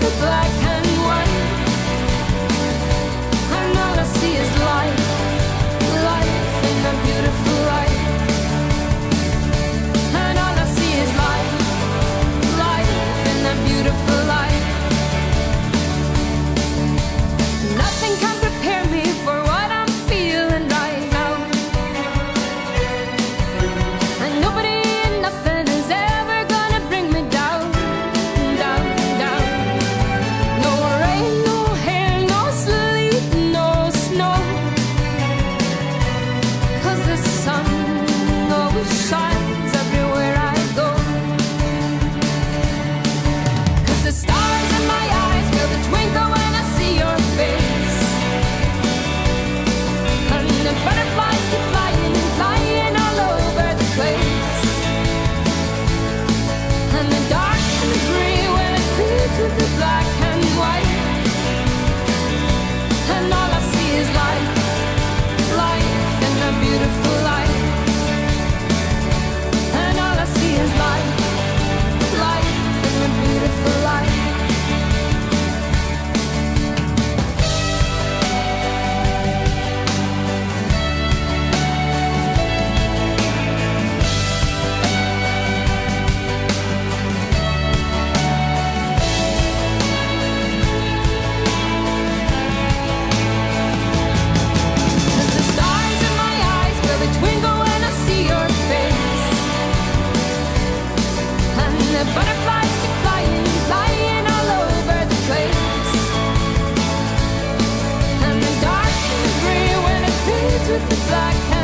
beautiful life, life in a beautiful light. Nothing can with the